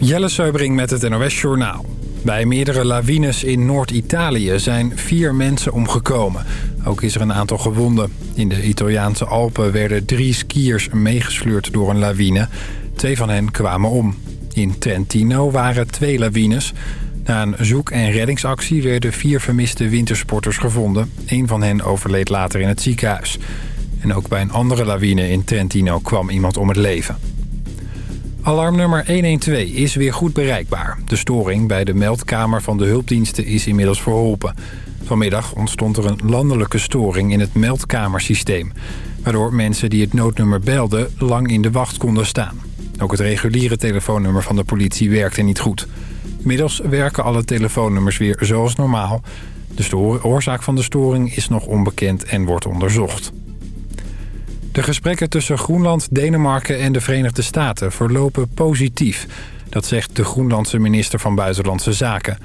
Jelle Seubring met het NOS Journaal. Bij meerdere lawines in Noord-Italië zijn vier mensen omgekomen. Ook is er een aantal gewonden. In de Italiaanse Alpen werden drie skiers meegesleurd door een lawine. Twee van hen kwamen om. In Trentino waren twee lawines. Na een zoek- en reddingsactie werden vier vermiste wintersporters gevonden. Een van hen overleed later in het ziekenhuis. En ook bij een andere lawine in Trentino kwam iemand om het leven. Alarmnummer 112 is weer goed bereikbaar. De storing bij de meldkamer van de hulpdiensten is inmiddels verholpen. Vanmiddag ontstond er een landelijke storing in het meldkamersysteem... waardoor mensen die het noodnummer belden lang in de wacht konden staan. Ook het reguliere telefoonnummer van de politie werkte niet goed. Inmiddels werken alle telefoonnummers weer zoals normaal. De oorzaak van de storing is nog onbekend en wordt onderzocht. De gesprekken tussen Groenland, Denemarken en de Verenigde Staten verlopen positief. Dat zegt de Groenlandse minister van Buitenlandse Zaken.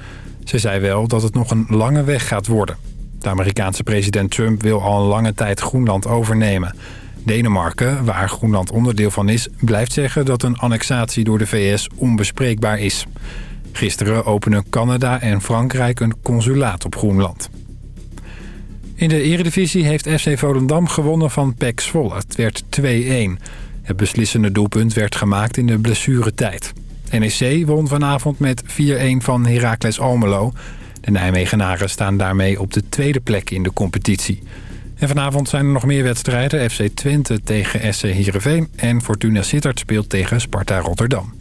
Ze zei wel dat het nog een lange weg gaat worden. De Amerikaanse president Trump wil al een lange tijd Groenland overnemen. Denemarken, waar Groenland onderdeel van is, blijft zeggen dat een annexatie door de VS onbespreekbaar is. Gisteren openen Canada en Frankrijk een consulaat op Groenland. In de eredivisie heeft FC Volendam gewonnen van PEC Zwolle. Het werd 2-1. Het beslissende doelpunt werd gemaakt in de blessuretijd. NEC won vanavond met 4-1 van Heracles Almelo. De Nijmegenaren staan daarmee op de tweede plek in de competitie. En vanavond zijn er nog meer wedstrijden. FC Twente tegen SC Heerenveen en Fortuna Sittard speelt tegen Sparta Rotterdam.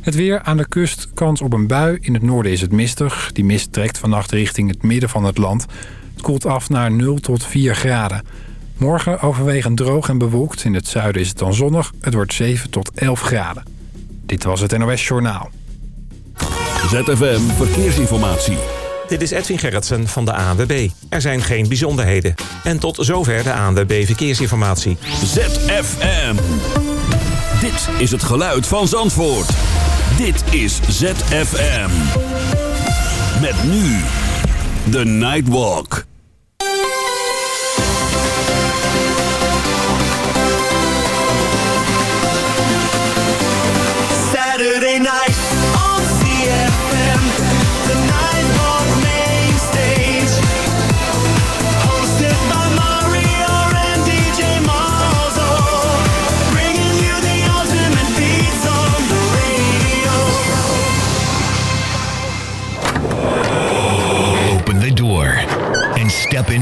Het weer aan de kust kans op een bui. In het noorden is het mistig. Die mist trekt vannacht richting het midden van het land. Het koelt af naar 0 tot 4 graden. Morgen overwegend droog en bewolkt. In het zuiden is het dan zonnig. Het wordt 7 tot 11 graden. Dit was het NOS Journaal. ZFM Verkeersinformatie. Dit is Edwin Gerritsen van de ANWB. Er zijn geen bijzonderheden. En tot zover de ANWB Verkeersinformatie. ZFM. Dit is het geluid van Zandvoort. Dit is ZFM. Met nu The Nightwalk.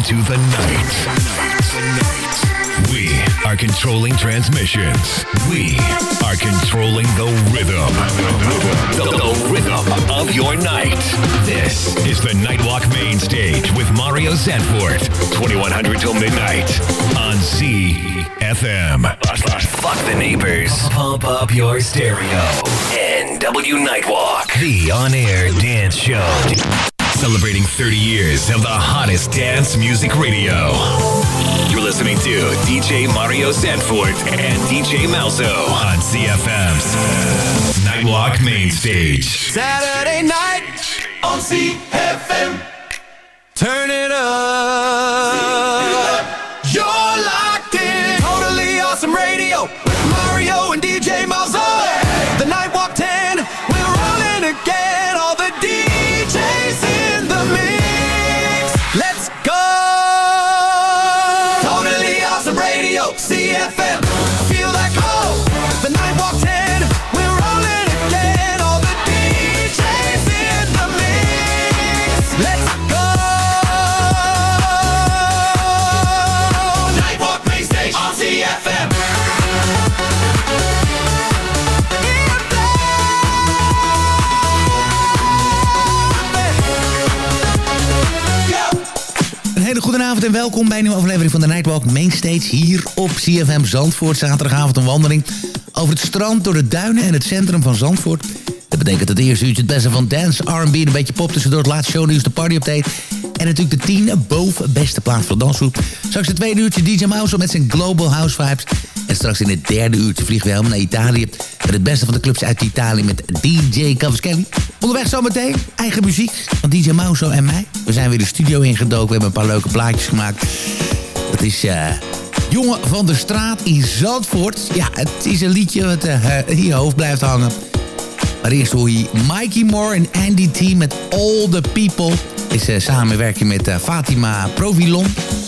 Into the night. We are controlling transmissions. We are controlling the rhythm. The, the rhythm of your night. This is the Nightwalk Main Stage with Mario Zanfort. 2100 till midnight on ZFM. Fuck the neighbors. Pump up your stereo. NW Nightwalk. The on-air dance show. Celebrating 30 years of the hottest dance music radio. You're listening to DJ Mario Sanford and DJ Malzo on CFM's Nightwalk Main Stage. Saturday night on CFM. Turn it up. Een hele goede avond en welkom bij een nieuwe aflevering van de Nightwalk Mainstage hier op CFM Zandvoort. Zaterdagavond een wandeling over het strand, door de duinen en het centrum van Zandvoort. Dat betekent het eerste uurtje het beste van dance, R&B, een beetje pop tussendoor het laatste shownieuws, de party update. En natuurlijk de tien boven beste plaats van dansgroep. Straks het tweede uurtje DJ Mouse met zijn Global House Vibes. En straks in het derde uurtje vliegen we helemaal naar Italië. Met het beste van de clubs uit Italië met DJ Cavaschelli. Onderweg zometeen eigen muziek van DJ Mouse en mij. We zijn weer de studio ingedoken. We hebben een paar leuke plaatjes gemaakt. Dat is... eh Jongen van de straat in Zandvoort. Ja, het is een liedje wat eh, in je hoofd blijft hangen. Maar eerst hoor je Mikey Moore en Andy T met All The People. Is uh, samenwerking met uh, Fatima Provilon.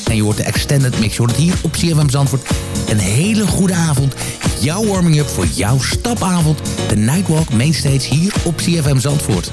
En je hoort de extended mix. Je hoort het hier op CFM Zandvoort. Een hele goede avond. Jouw warming-up voor jouw stapavond. De Nightwalk Mainstage hier op CFM Zandvoort.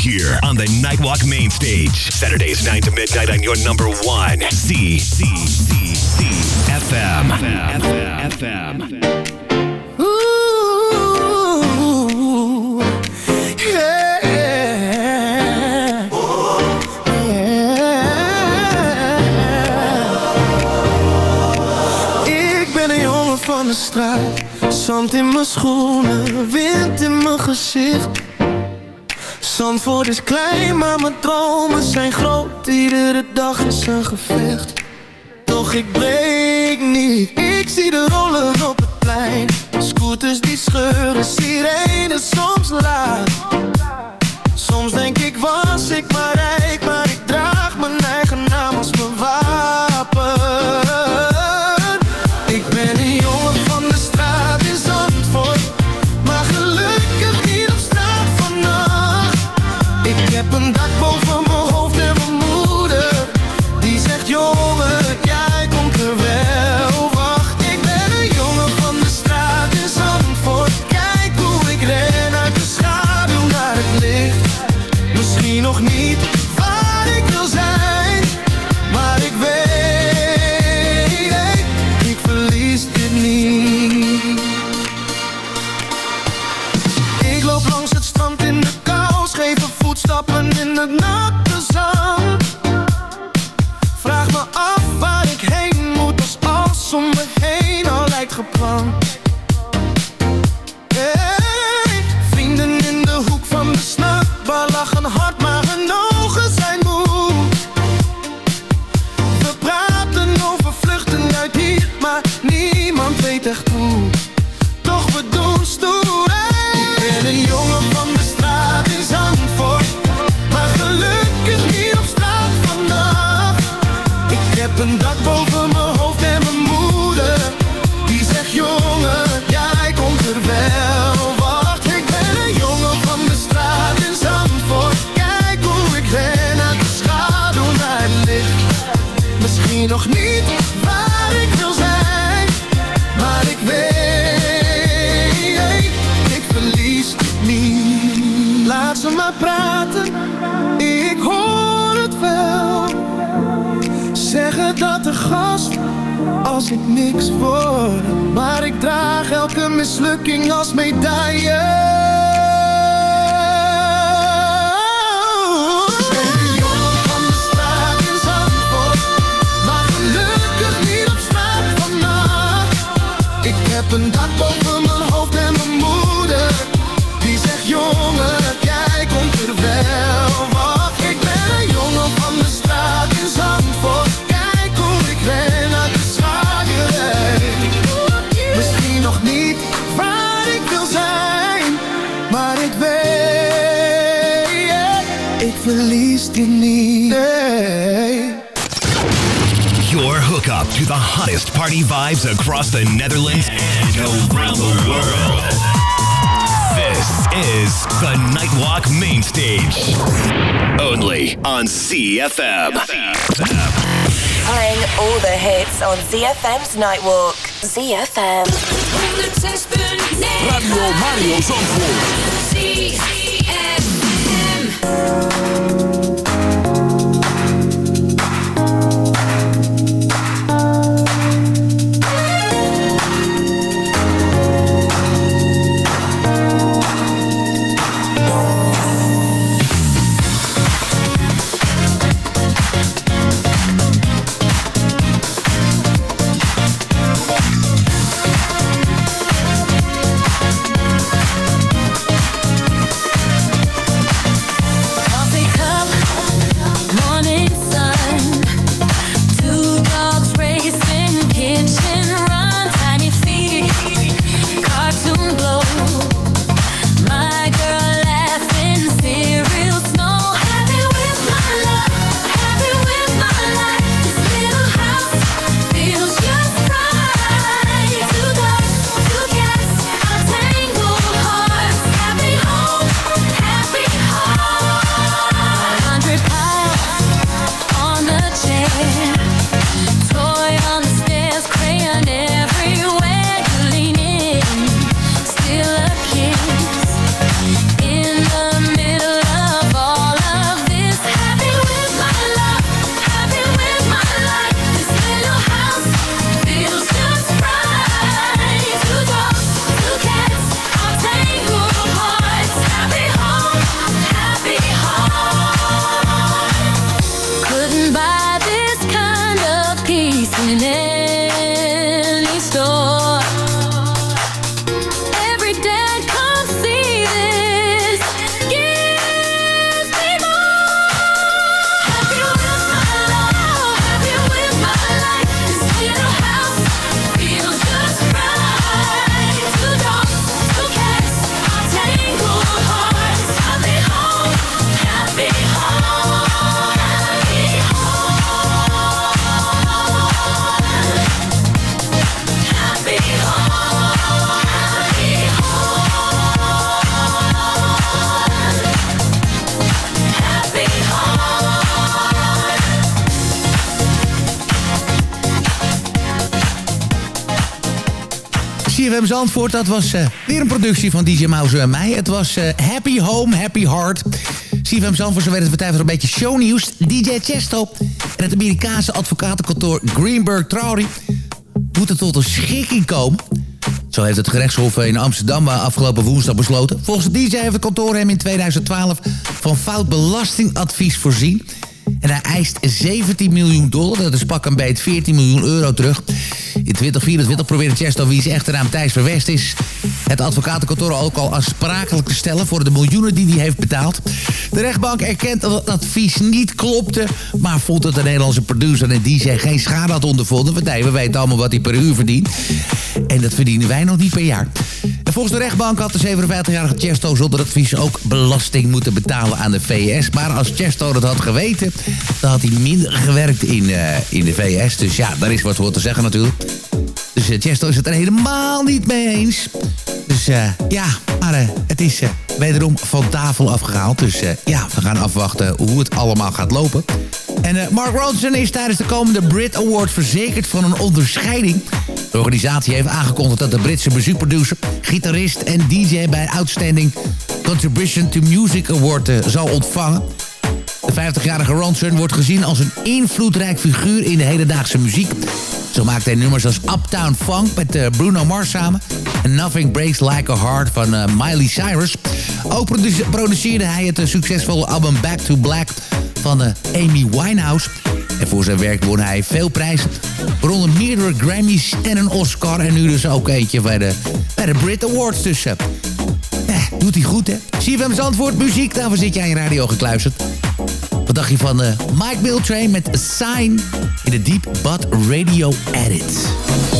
Here on the Nightwalk main stage. Saturdays 9 to midnight on your number one. C C C C FM. FM. FM. Een jongen van de straat. Zand in mijn schoenen, wind in mijn gezicht Zandvoort is klein, maar mijn dromen zijn groot. Iedere dag is een gevecht. Toch ik breek niet. Ik zie de rollen op het plein. Scooters die scheuren, sirenen soms laat. Soms denk ik was ik maar rijk, to the hottest party vibes across the Netherlands and around the world. This is the Nightwalk Main Stage. Only on CFM. Playing all the hits on ZFM's Nightwalk. ZFM. Radio Mario Zandvoort. Zandvoort, dat was uh, weer een productie van DJ Mouse en mij. Het was uh, Happy Home, Happy Heart. CFM Zandvoort, zo werd het voor een beetje shownieuws. DJ Chesto en het Amerikaanse advocatenkantoor Greenberg Traury... moeten tot een schikking komen... Zo heeft het gerechtshof in Amsterdam afgelopen woensdag besloten. Volgens DJ heeft het kantoor hem in 2012 van fout belastingadvies voorzien. En hij eist 17 miljoen dollar, dat is pak een beet 14 miljoen euro terug. In 2024 probeert Chesto, wie zijn echte naam Thijs Verwest is... het advocatenkantoor ook al aansprakelijk te stellen... voor de miljoenen die hij heeft betaald. De rechtbank erkent dat het advies niet klopte... maar vond dat de Nederlandse producer en DJ geen schade had ondervonden. Want nee, we weten allemaal wat hij per uur verdient. En dat verdienen wij nog niet per jaar. En volgens de rechtbank had de 57-jarige Chesto zonder advies ook belasting moeten betalen aan de VS. Maar als Chesto dat had geweten, dan had hij minder gewerkt in, uh, in de VS. Dus ja, daar is wat voor te zeggen natuurlijk. Dus uh, Chesto is het er helemaal niet mee eens. Dus uh, ja, maar het is wederom van tafel afgehaald. Dus ja, we gaan afwachten hoe het allemaal gaat lopen. En Mark Ronson is tijdens de komende Brit Awards verzekerd van een onderscheiding. De organisatie heeft aangekondigd dat de Britse muziekproducer, gitarist en DJ bij Outstanding Contribution to Music Award zal ontvangen. De 50-jarige Ronson wordt gezien als een invloedrijk figuur in de hedendaagse muziek. Zo maakt hij nummers als Uptown Funk met uh, Bruno Mars samen... en Nothing Breaks Like a Heart van uh, Miley Cyrus. Ook produce produceerde hij het succesvolle album Back to Black van Amy Winehouse. Voor zijn werk won hij veel prijzen. Waaronder meerdere Grammys en een Oscar. En nu dus ook eentje bij de, bij de Brit Awards. Dus eh, doet hij goed, hè? CFM Zandvoort, muziek. Daarvoor zit jij in radio gekluisterd. Wat dacht je van uh, Mike Miltrain met Sign in de Deep Bud Radio Edit?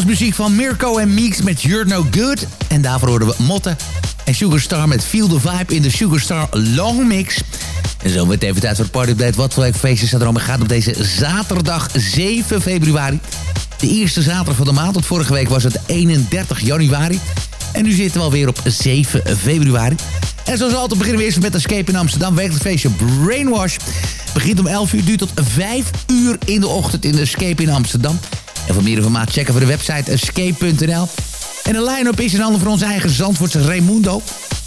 Was muziek van Mirko en Meeks met You're No Good. En daarvoor hoorden we Motte en Sugarstar met Feel the Vibe in de Sugarstar Long Mix. En zo met even tijd voor het partyblad. Wat voor feestjes staat er allemaal gaat op deze zaterdag 7 februari. De eerste zaterdag van de maand, want vorige week was het 31 januari. En nu zitten we alweer op 7 februari. En zoals altijd beginnen we eerst met Escape in Amsterdam. Wekelijks feestje Brainwash. Begint om 11 uur, duurt tot 5 uur in de ochtend in de Escape in Amsterdam. En voor meer informatie checken we de website escape.nl. En de line-up is een ander van onze eigen Zandvoortse Raimundo.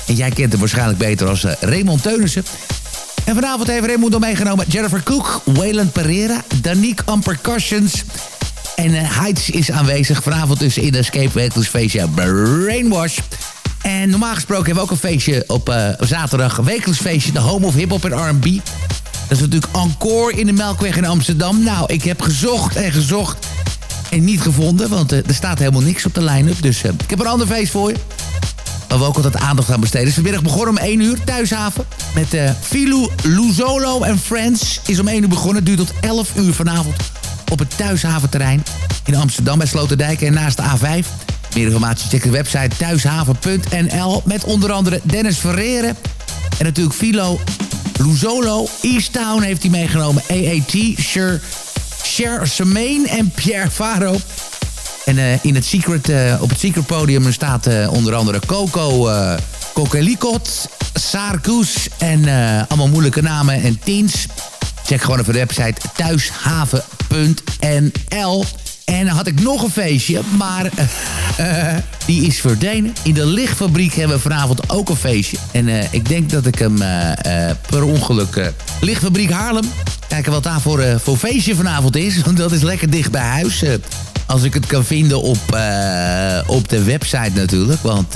En jij kent hem waarschijnlijk beter als uh, Raymond Teunissen. En vanavond heeft Raimundo meegenomen Jennifer Cook, Waylon Pereira, Danique on Percussions... En uh, Heights is aanwezig vanavond dus in de Escape Wekelijks feestje Brainwash. En normaal gesproken hebben we ook een feestje op uh, zaterdag. Een feestje, de Home of Hip Hop en R&B. Dat is natuurlijk encore in de Melkweg in Amsterdam. Nou, ik heb gezocht en gezocht en niet gevonden. Want uh, er staat helemaal niks op de line-up. Dus uh, ik heb een ander feest voor je. Waar we ook altijd aandacht aan besteden. Dus vanmiddag begonnen om 1 uur, thuishaven. Met uh, Filou Luzolo en Friends. Is om 1 uur begonnen, het duurt tot 11 uur vanavond. Op het thuishaventerrein in Amsterdam bij Sloterdijk en naast de A5. Meer informatie check de website thuishaven.nl. Met onder andere Dennis Ferreren. En natuurlijk Filo Luzolo. Easttown heeft hij meegenomen. AAT, Sher, Cher Semaine en Pierre Faro. En uh, in het secret, uh, op het secret podium staat uh, onder andere Coco uh, Kokelikot, Sarkoes en allemaal moeilijke namen en teens. Check gewoon even de website thuishaven.nl. En dan had ik nog een feestje, maar uh, die is verdwenen. In de lichtfabriek hebben we vanavond ook een feestje. En uh, ik denk dat ik hem per ongeluk... lichtfabriek Haarlem. Kijken wat daar voor, voor feestje vanavond is. Want dat is lekker dicht bij huis. Als ik het kan vinden op, op de website natuurlijk. Want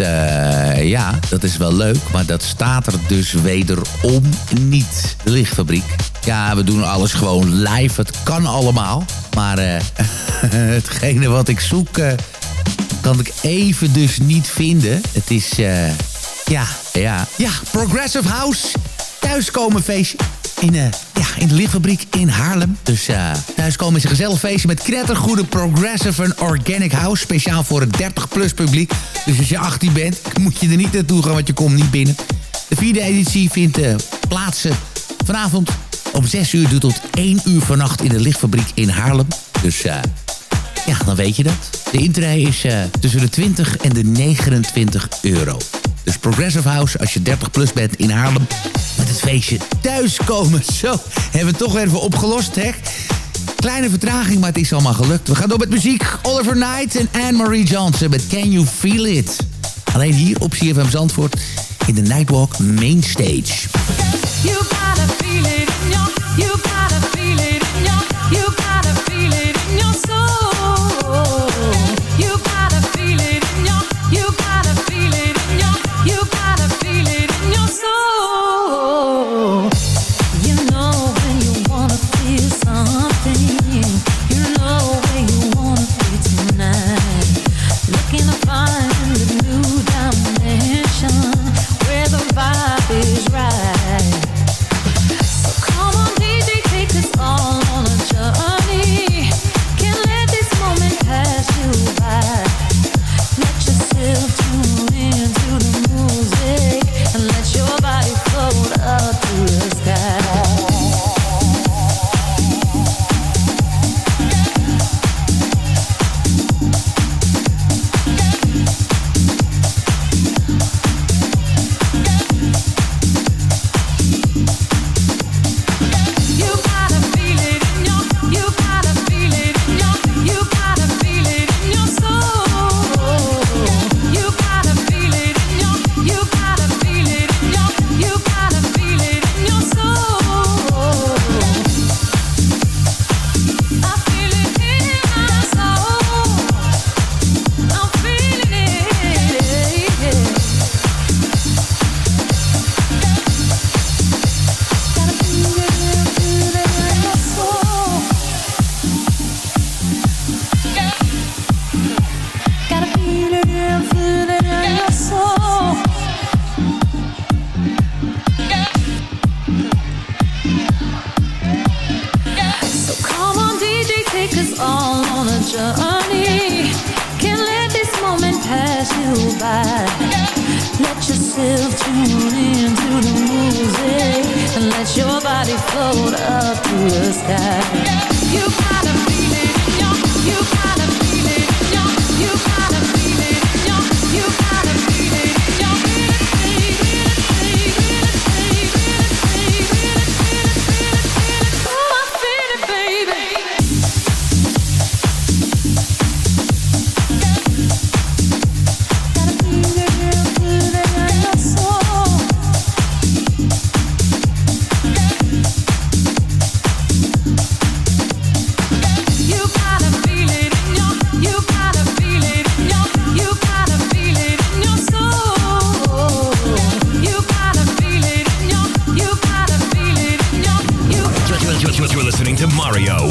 ja, dat is wel leuk. Maar dat staat er dus wederom niet. Lichtfabriek. Ja, we doen alles gewoon live. Het kan allemaal. Maar uh, hetgene wat ik zoek, kan ik even dus niet vinden. Het is, ja, ja, ja, Progressive House. Thuiskomen feestje. In, ja, in de lichtfabriek in Haarlem. Dus thuiskomen is een gezellig feestje met knettergoede Progressive en Organic House. Speciaal voor het 30-plus publiek. Dus als je 18 bent, moet je er niet naartoe gaan, want je komt niet binnen. De vierde editie vindt plaats vanavond om 6 uur tot 1 uur vannacht in de lichtfabriek in Haarlem. Dus uh, ja, dan weet je dat. De intree is uh, tussen de 20 en de 29 euro. Dus Progressive House, als je 30 plus bent in Haarlem... met het feestje thuiskomen. Zo, hebben we toch even opgelost, hè? Kleine vertraging, maar het is allemaal gelukt. We gaan door met muziek. Oliver Knight en Anne-Marie Johnson met Can You Feel It? Alleen hier op CFM Zandvoort in de Nightwalk Mainstage. You gotta feel it you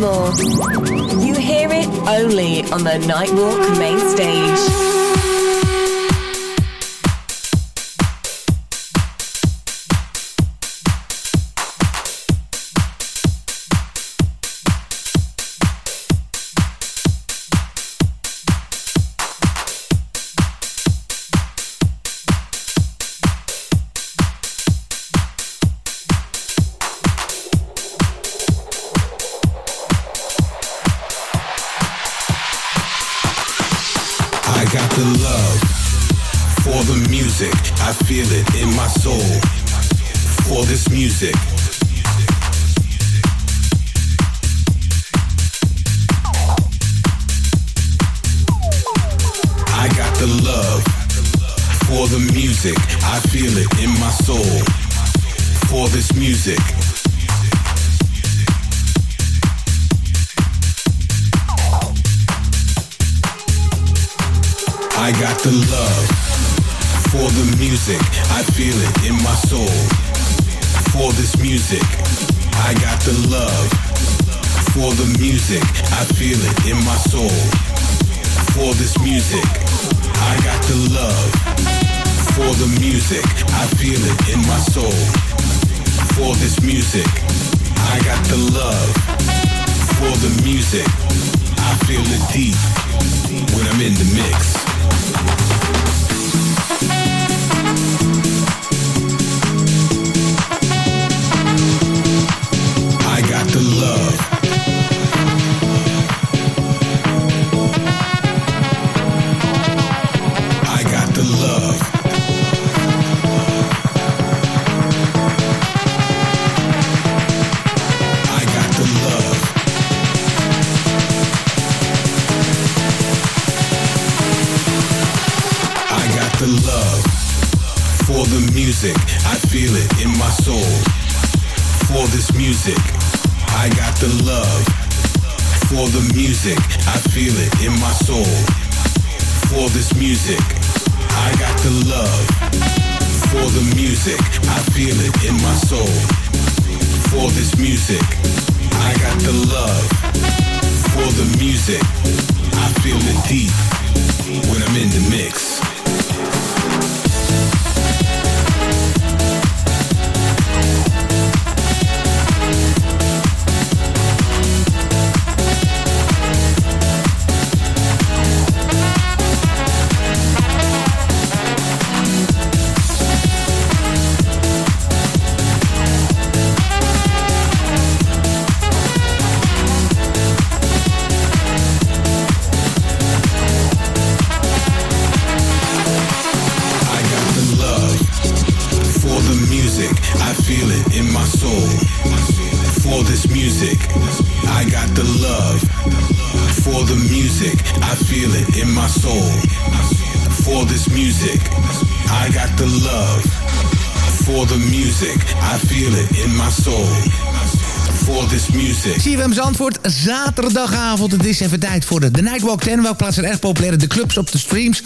more. You hear it only on the Nightwalk main stage. Music. CFM Zandvoort, zaterdagavond. Het is even tijd voor de, de Nightwalk 10. Welke plaats zijn erg populair? De clubs op de streams,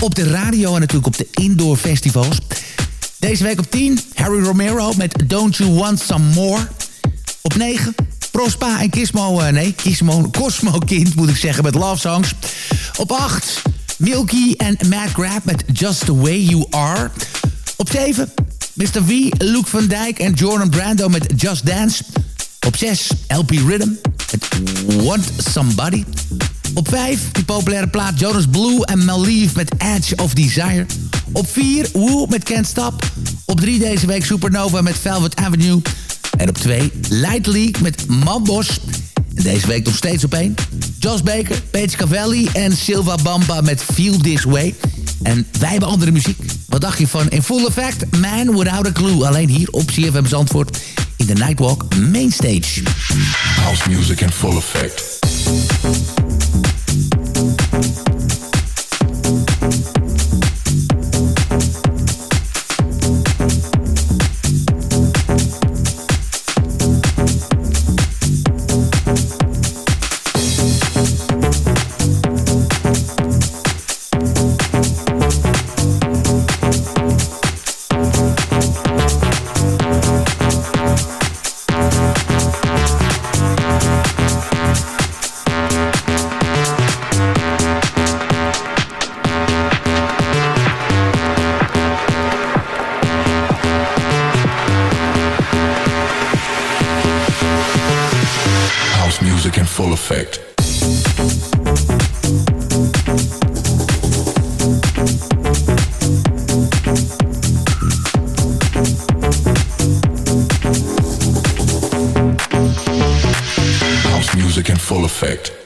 op de radio en natuurlijk op de indoor festivals. Deze week op 10, Harry Romero met Don't You Want Some More. Op 9, Prospa en Kismo, eh, nee, Kismo, Cosmo Kind moet ik zeggen, met Love Songs. Op 8, Milky en Matt Grab met Just The Way You Are. Op 7, Mr. V, Luke van Dijk en Jordan Brando met Just Dance. Op 6, LP Rhythm met Want Somebody. Op 5, die populaire plaat Jonas Blue en Malieve met Edge of Desire. Op 4, Woo met Can't Stop. Op 3 deze week Supernova met Velvet Avenue. En op 2, Light League met Mambos. En deze week nog steeds op 1. Josh Baker, Paige Cavalli en Silva Bamba met Feel This Way. En wij hebben andere muziek. Wat dacht je van In Full Effect, Man Without a Clue. Alleen hier op CFM Zandvoort in de Nightwalk Mainstage. House music in full effect. Effect.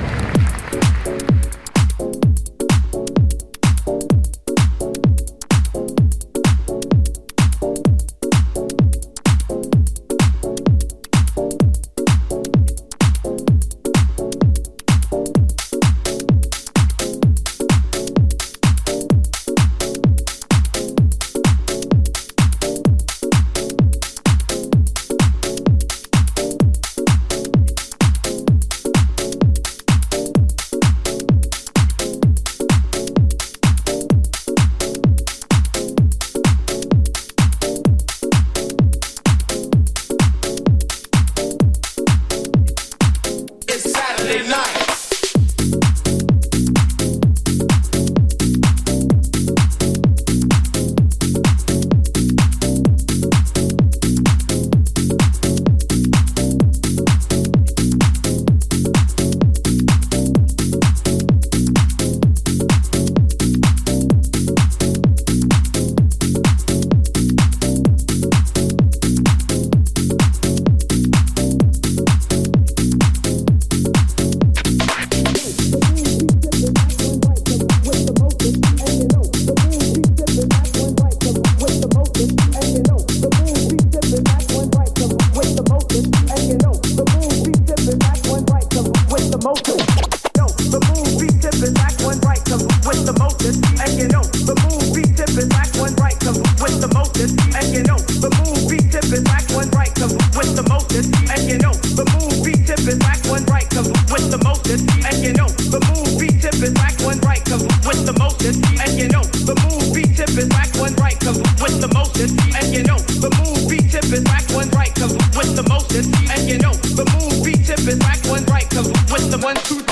with the motion, and you know the move be tipping back one right with the motion, and you know the move be tipping back one right with the one two.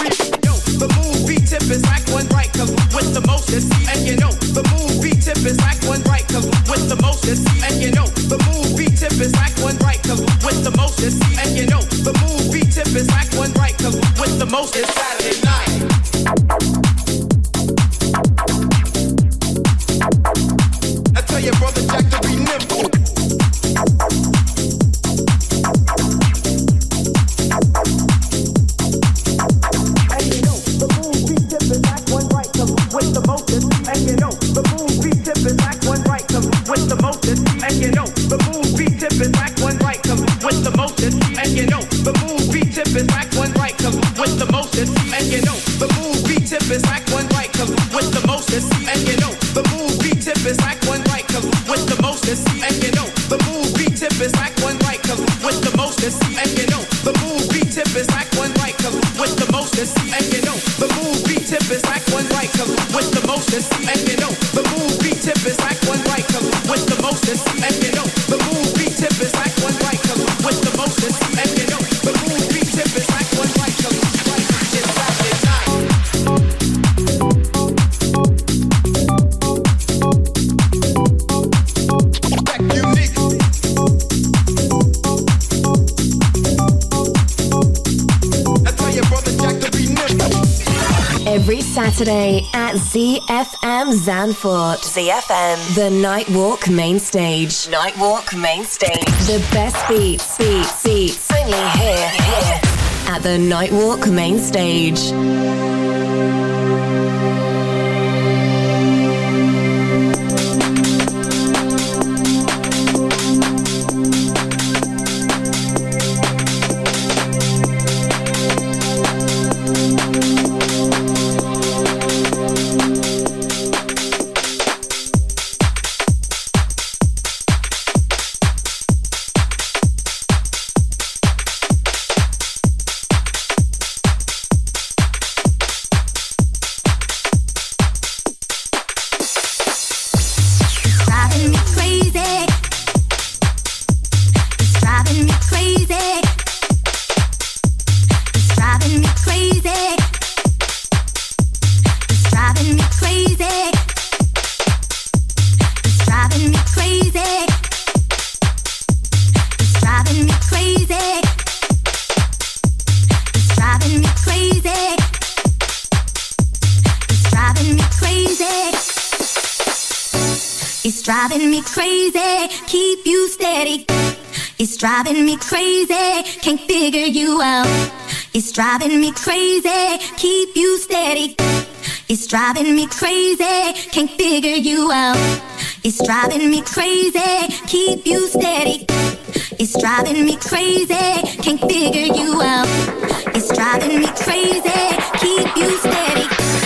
Saturday at ZFM Zanfort. ZFM. The Nightwalk Main Stage. Nightwalk Main Stage. The best beats, beats, beats. Only here, here. At the Nightwalk Main Stage. It's driving me crazy, can't figure you out. It's driving me crazy, keep you steady. It's driving me crazy, can't figure you out. It's driving me crazy, keep you steady. It's driving me crazy, can't figure you out. It's driving me crazy, keep you steady.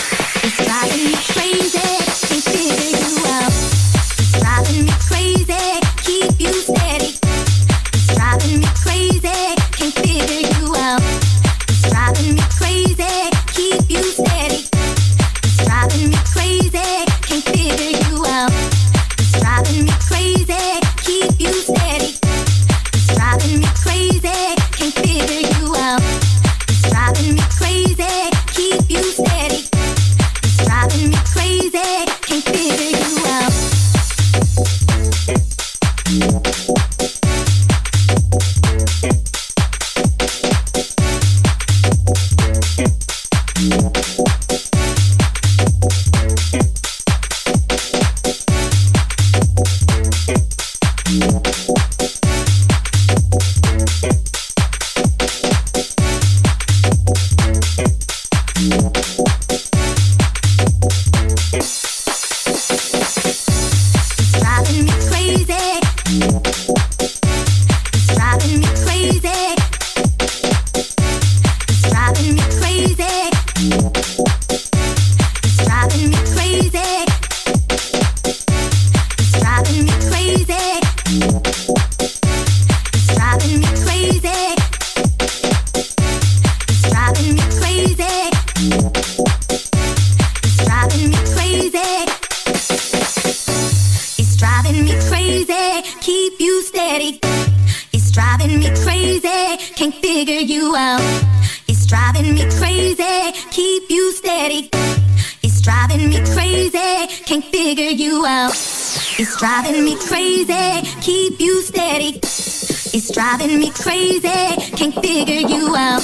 Crazy, can't figure you out.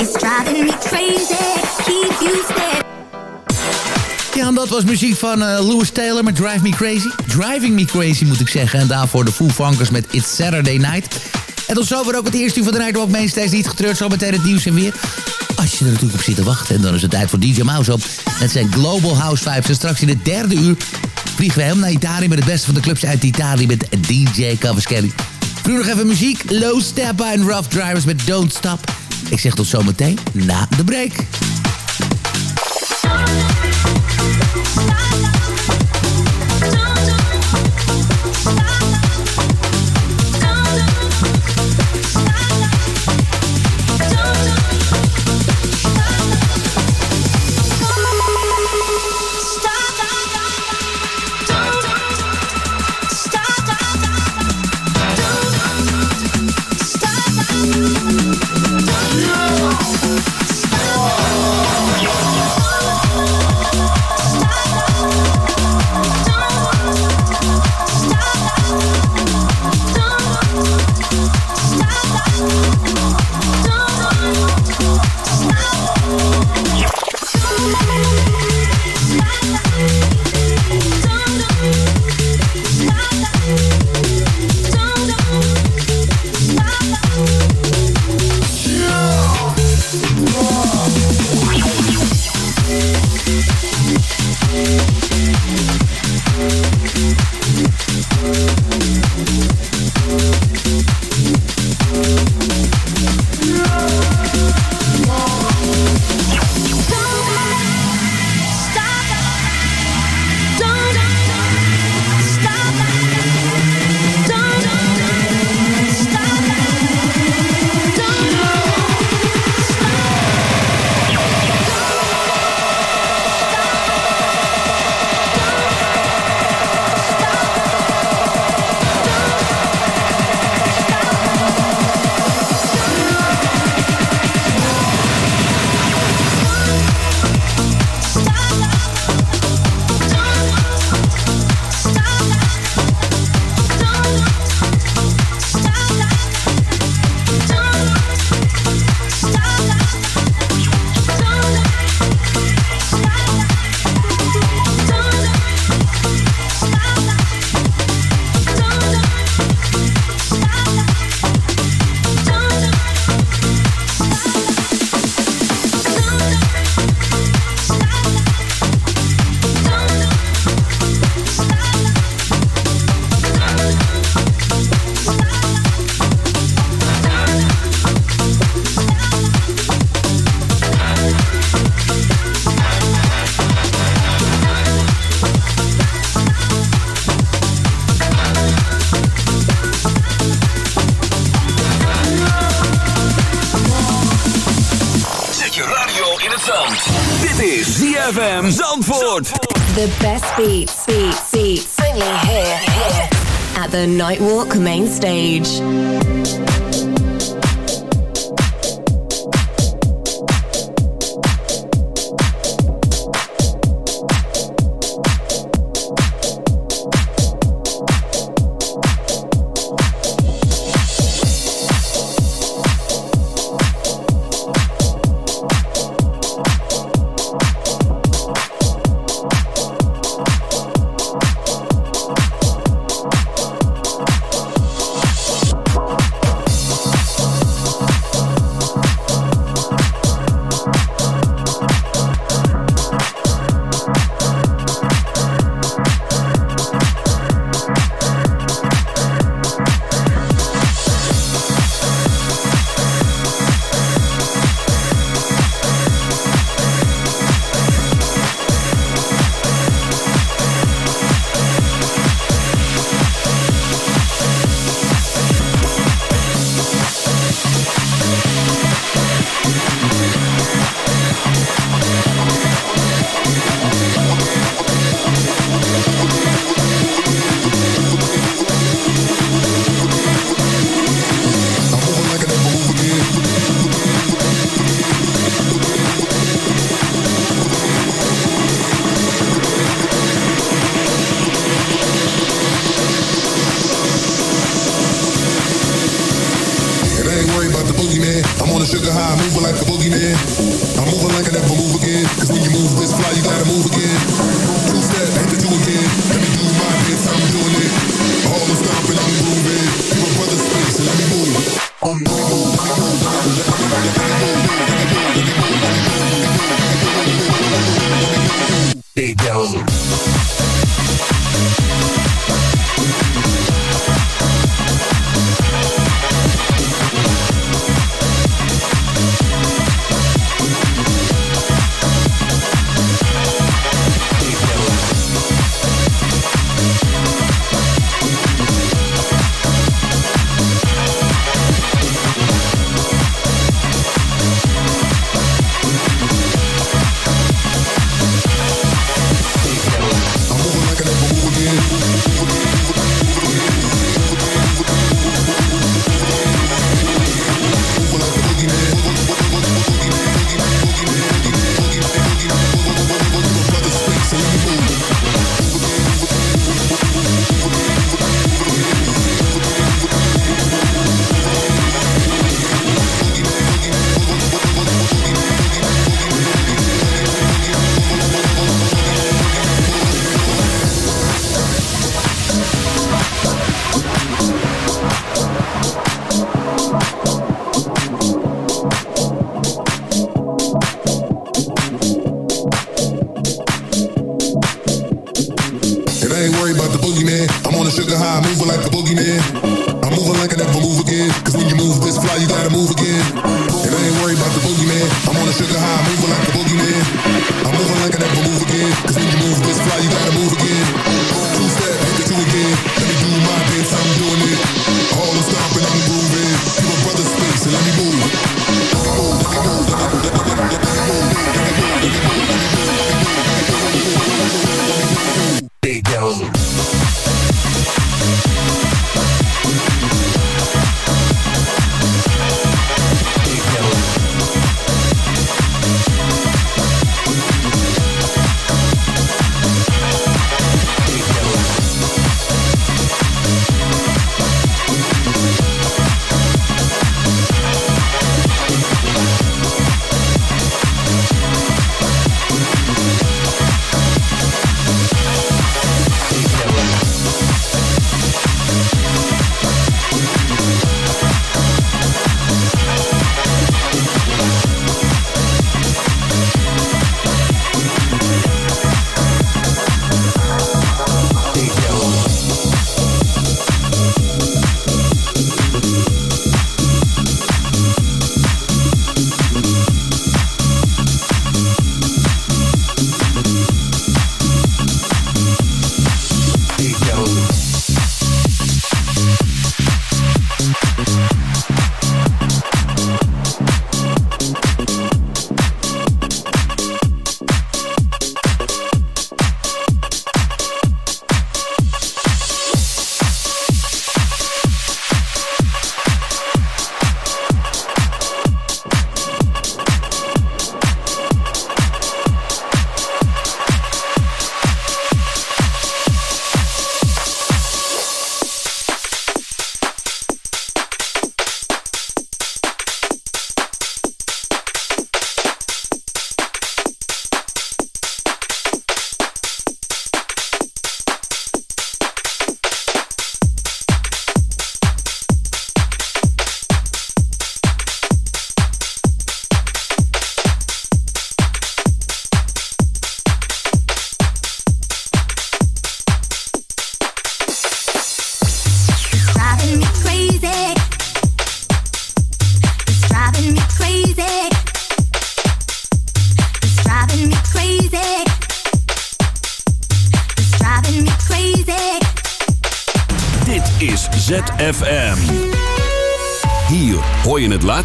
It's driving me crazy, keep you. Ja, en dat was muziek van eh, Louis Taylor met Drive Me Crazy. Driving Me Crazy moet ik zeggen. En daarvoor de Foo Funkers met It's Saturday Night. En tot zover ook het eerste uur van de Nightwalk Mainstays. Niet getreurd, zo meteen het nieuws en weer. Als je er natuurlijk op zit te wachten. En dan is het tijd voor DJ Mouse op. Met zijn Global House Vibes. En straks in het derde uur vliegen we helemaal naar Italië... met het beste van de clubs uit Italië met DJ Cavaschelli. Nu nog even muziek. Low Steppa en Rough Drivers met Don't Stop. Ik zeg tot zometeen na de break. The best beats, beats, beats. Only here, here. At the Nightwalk main stage.